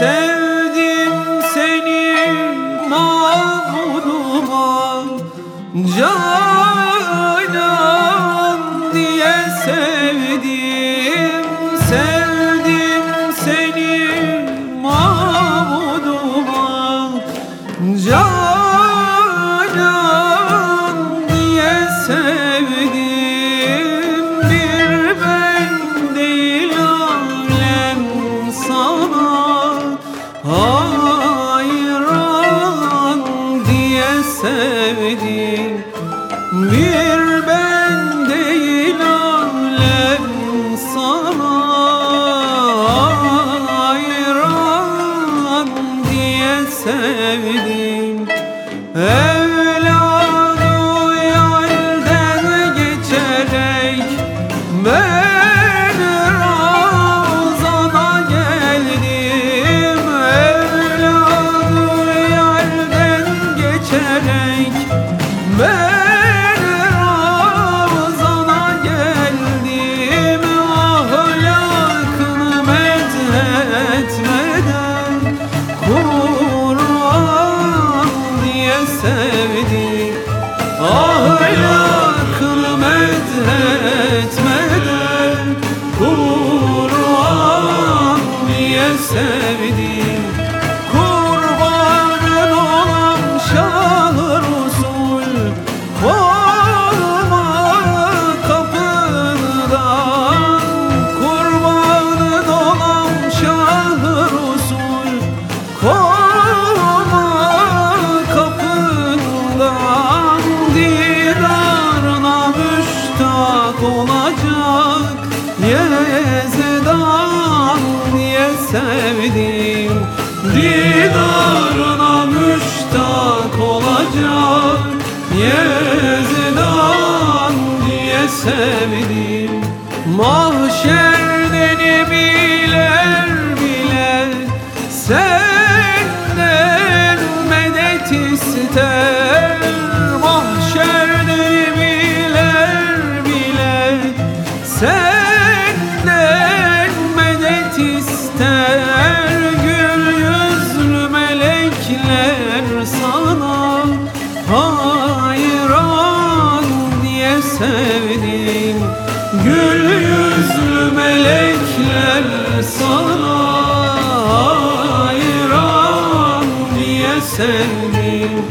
Sevdim seni mahmuduma Canan diye sevdim Sevdim Ben değil alem sana. Diye sevdim. Evladı yoldan geçerek Ben Ramazan'a geldim. Evladı yoldan geçerek Ben sevdim Ahlakını methetmeden olacak. Yezidan diye sevdim? Didarına müştak olacak. Yezidan diye sevdim? Mahşerde biler bile Senden medet ister ister Gül yüzlü melekler sana Hayran diye sevdim. Gül yüzlü melekler sana Hayran diye sevdim